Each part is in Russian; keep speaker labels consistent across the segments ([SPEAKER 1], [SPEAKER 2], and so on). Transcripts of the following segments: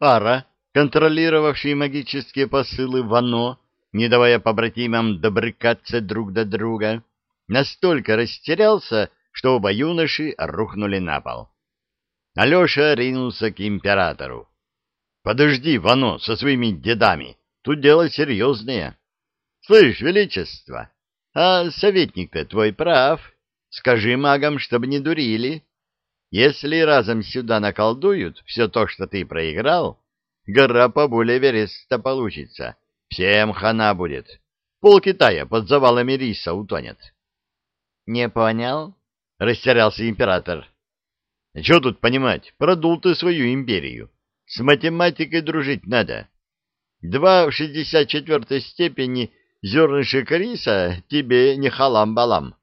[SPEAKER 1] Пара, контролировавший магические посылы Вано, не давая побратимам добрыкаться друг до друга, настолько растерялся, что оба юноши рухнули на пол. Алеша ринулся к императору. — Подожди, Вано, со своими дедами, тут дело серьезное. — Слышь, величество, а советник-то твой прав. Скажи магам, чтобы не дурили. Если разом сюда наколдуют все то, что ты проиграл, гора поболее Эвереста получится. Всем хана будет. Пол Китая под завалами риса утонет. — Не понял? — растерялся император. — Что тут понимать? Продул ты свою империю. С математикой дружить надо. Два в шестьдесят четвертой степени зернышек риса тебе не халам-балам.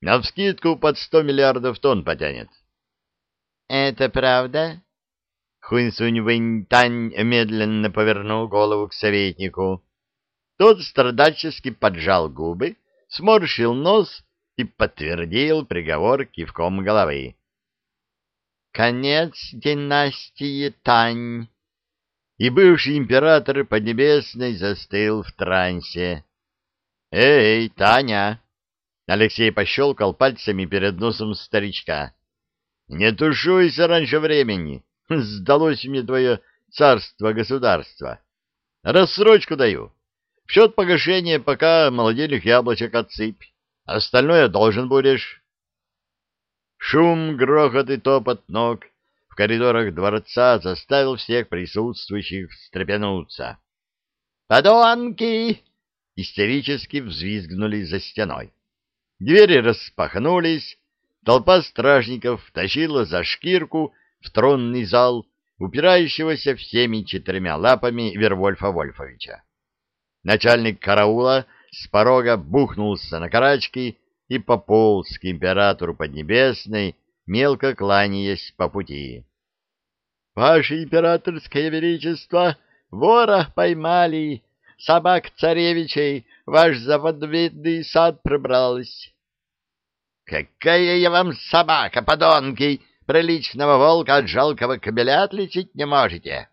[SPEAKER 1] Навскидку под сто миллиардов тонн потянет. — Это правда? Хунсунь Вэньтань медленно повернул голову к советнику. Тот страдальчески поджал губы, сморщил нос и подтвердил приговор кивком головы. «Конец династии Тань!» И бывший император Поднебесной застыл в трансе. «Эй, Таня!» Алексей пощелкал пальцами перед носом старичка. «Не тушуйся раньше времени!» Сдалось мне твое царство-государство. Рассрочку даю. В счет погашения пока молодильных яблочек отсыпь. Остальное должен будешь. Шум, грохот и топот ног в коридорах дворца заставил всех присутствующих встрепенуться. «Подонки!» — истерически взвизгнули за стеной. Двери распахнулись, толпа стражников тащила за шкирку в тронный зал, упирающегося всеми четырьмя лапами Вервольфа Вольфовича. Начальник караула с порога бухнулся на карачки и пополз к императору Поднебесной, мелко кланяясь по пути. — Ваше императорское величество, вора поймали, собак царевичей, ваш заводвидный сад пробралась. — Какая я вам собака, подонки! приличного волка от жалкого кобеля отличить не можете.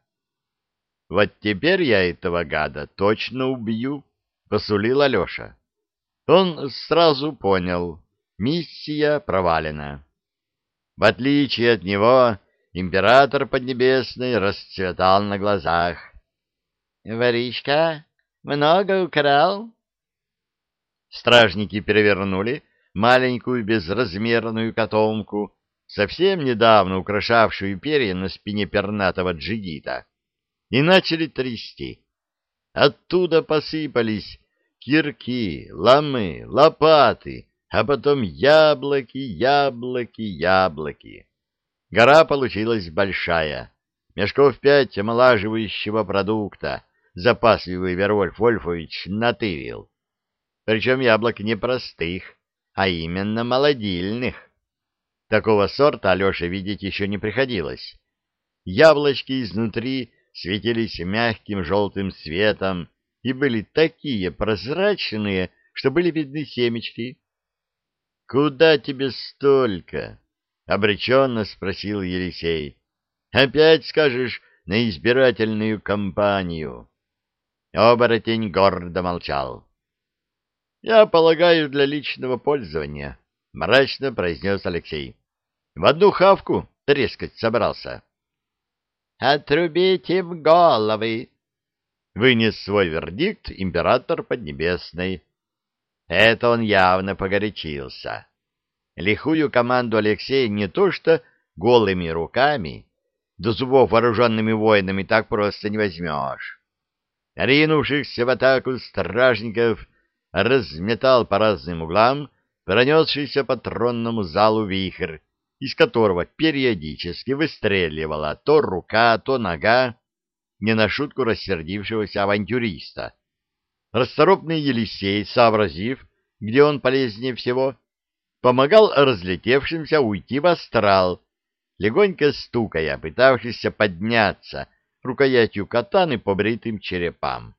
[SPEAKER 1] — Вот теперь я этого гада точно убью, — посулил Алеша. Он сразу понял, миссия провалена. В отличие от него, император Поднебесный расцветал на глазах. — Воришка, много украл? Стражники перевернули маленькую безразмерную котомку, совсем недавно украшавшую перья на спине пернатого джигита, и начали трясти. Оттуда посыпались кирки, ломы, лопаты, а потом яблоки, яблоки, яблоки. Гора получилась большая, мешков пять омолаживающего продукта, запасливый Вервольф Вольфович натырил. Причем яблок не простых, а именно молодильных. Такого сорта Алёше видеть еще не приходилось. Яблочки изнутри светились мягким желтым светом и были такие прозрачные, что были видны семечки. — Куда тебе столько? — обреченно спросил Елисей. — Опять скажешь на избирательную кампанию. Оборотень гордо молчал. — Я полагаю, для личного пользования, — мрачно произнес Алексей. — В одну хавку трескать собрался. — Отрубите в головы! — вынес свой вердикт император Поднебесный. Это он явно погорячился. Лихую команду Алексея не то что голыми руками, до зубов вооруженными воинами так просто не возьмешь. Ринувшихся в атаку стражников разметал по разным углам пронесшийся по тронному залу вихрь, из которого периодически выстреливала то рука, то нога не на шутку рассердившегося авантюриста. Расторопный Елисей, сообразив, где он полезнее всего, помогал разлетевшимся уйти в астрал, легонько стукая, пытавшийся подняться рукоятью катаны по бритым черепам.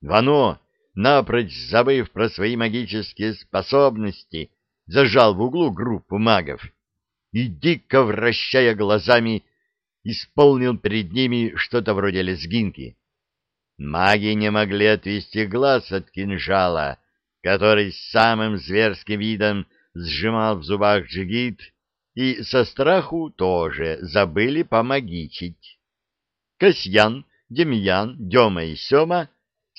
[SPEAKER 1] Вано, напрочь забыв про свои магические способности, зажал в углу группу магов и, дико вращая глазами, исполнил перед ними что-то вроде лезгинки. Маги не могли отвести глаз от кинжала, который с самым зверским видом сжимал в зубах джигит, и со страху тоже забыли помогичить. Касьян, Демьян, Дема и Сема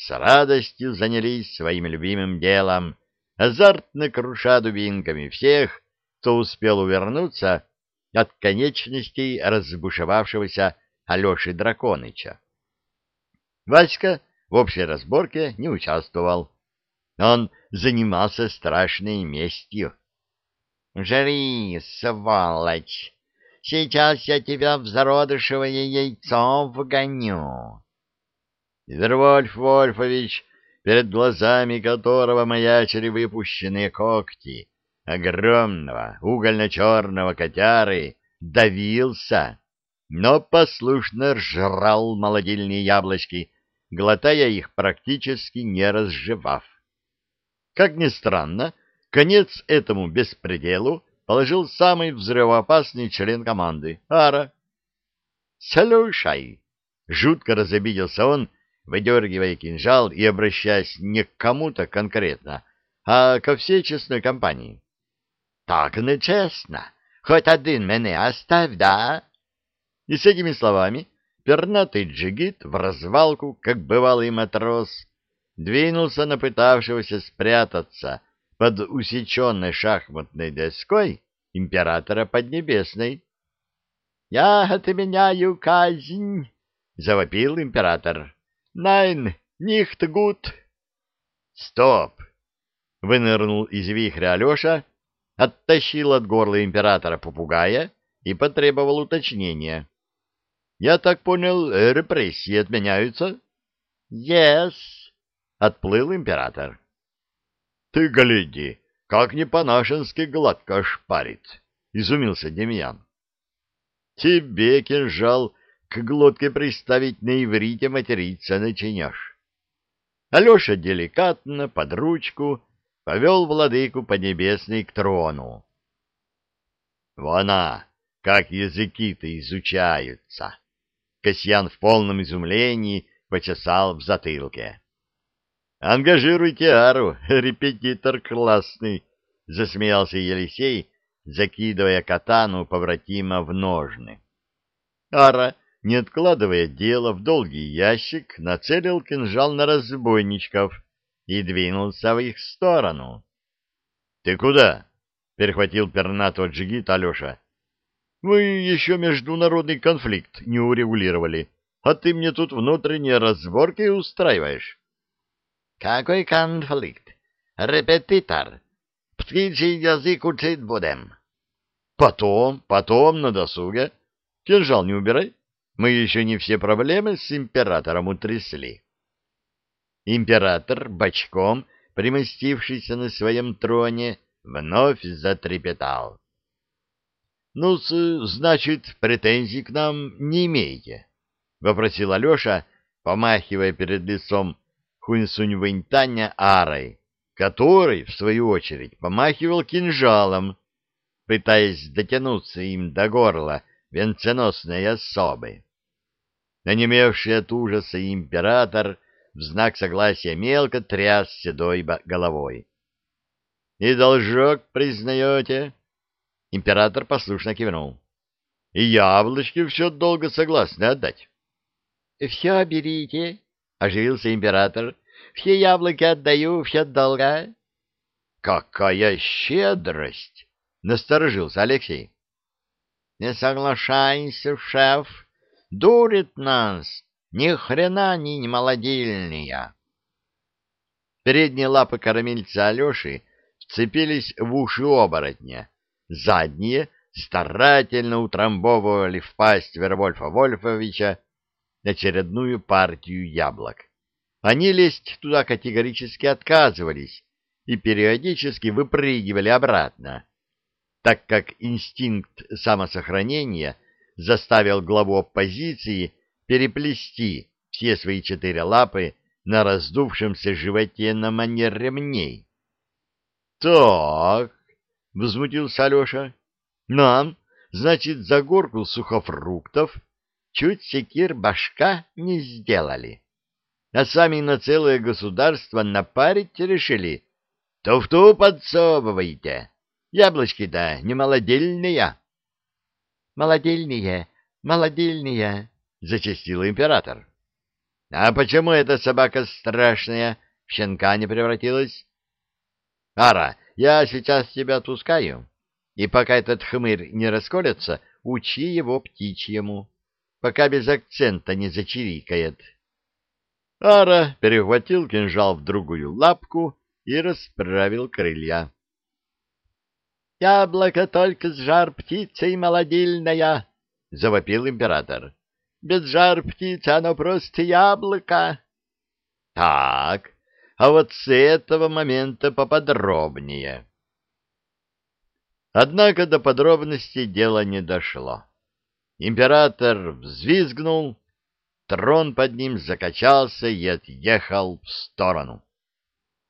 [SPEAKER 1] с радостью занялись своим любимым делом, азартно круша дубинками всех, кто успел увернуться от конечностей разбушевавшегося Алеши Драконыча. Васька в общей разборке не участвовал. Он занимался страшной местью. — Жри, сволочь! Сейчас я тебя в зародышевое яйцо вгоню. Вервольф Вольфович, перед глазами которого маячили выпущенные когти, огромного угольно-черного котяры давился, но послушно жрал молодильные яблочки, глотая их практически не разжевав. Как ни странно, конец этому беспределу положил самый взрывоопасный член команды — Ара. «Слушай!» — жутко разобиделся он, выдергивая кинжал и обращаясь не к кому-то конкретно, а ко всей честной компании. Так нечестно. Хоть один меня оставь, да? И с этими словами пернатый джигит в развалку, как бывалый матрос, двинулся на пытавшегося спрятаться под усеченной шахматной доской императора Поднебесной. — Я отменяю казнь! — завопил император. — Найн, нихт гуд! — Стоп! — вынырнул из вихря Алеша, оттащил от горла императора попугая и потребовал уточнения. — Я так понял, репрессии отменяются? — Yes, — отплыл император. — Ты гляди, как не по-нашенски гладко шпарит, — изумился Демьян. — Тебе, кинжал, к глотке приставить на иврите материться начнешь. Алеша деликатно, под ручку, повел владыку Поднебесной к трону. «Вона, как языки-то изучаются!» Касьян в полном изумлении почесал в затылке. «Ангажируйте Ару, репетитор классный!» — засмеялся Елисей, закидывая катану побратима в ножны. Ара, не откладывая дело в долгий ящик, нацелил кинжал на разбойничков — и двинулся в их сторону. — Ты куда? — перехватил пернатого джигит Алеша. — Мы еще международный конфликт не урегулировали, а ты мне тут внутренние разборки устраиваешь. — Какой конфликт? Репетитор. Птичий язык учить будем. — Потом, потом, на досуге. Кинжал не убирай. Мы еще не все проблемы с императором утрясли. Император, бочком, примостившийся на своем троне, вновь затрепетал. — Ну, значит, претензий к нам не имеете? — вопросил Алеша, помахивая перед лицом Хуньсунь-Вэньтаня арой, который, в свою очередь, помахивал кинжалом, пытаясь дотянуться им до горла венценосной особы. Нанемевший от ужаса император — в знак согласия мелко тряс седой головой. — И должок признаете? Император послушно кивнул. — И яблочки все долго согласны отдать. — Все берите, — оживился император. — Все яблоки отдаю, все долго. — Какая щедрость! — насторожился Алексей. — Не соглашайся, шеф, дурит нас. Ни хрена не молодильные. Передние лапы кормильца Алеши вцепились в уши оборотня, задние старательно утрамбовывали в пасть Вервольфа Вольфовича очередную партию яблок. Они лезть туда категорически отказывались и периодически выпрыгивали обратно, так как инстинкт самосохранения заставил главу оппозиции переплести все свои четыре лапы на раздувшемся животе на манер ремней. — Так, — возмутился Алеша, — нам, значит, за горку сухофруктов чуть секир башка не сделали. А сами на целое государство напарить решили. То в ту подсовывайте. Яблочки-то не молодельные. Молодельные, молодельные, зачастил император. А почему эта собака страшная в щенка не превратилась? Ара, я сейчас тебя отпускаю, и пока этот хмырь не расколется, учи его птичьему, пока без акцента не зачирикает. Ара перехватил кинжал в другую лапку и расправил крылья. «Яблоко только с жар птицей молодильная!» — завопил император. «Без жар птицы оно просто яблоко!» «Так, а вот с этого момента поподробнее». Однако до подробностей дело не дошло. Император взвизгнул, трон под ним закачался и отъехал в сторону.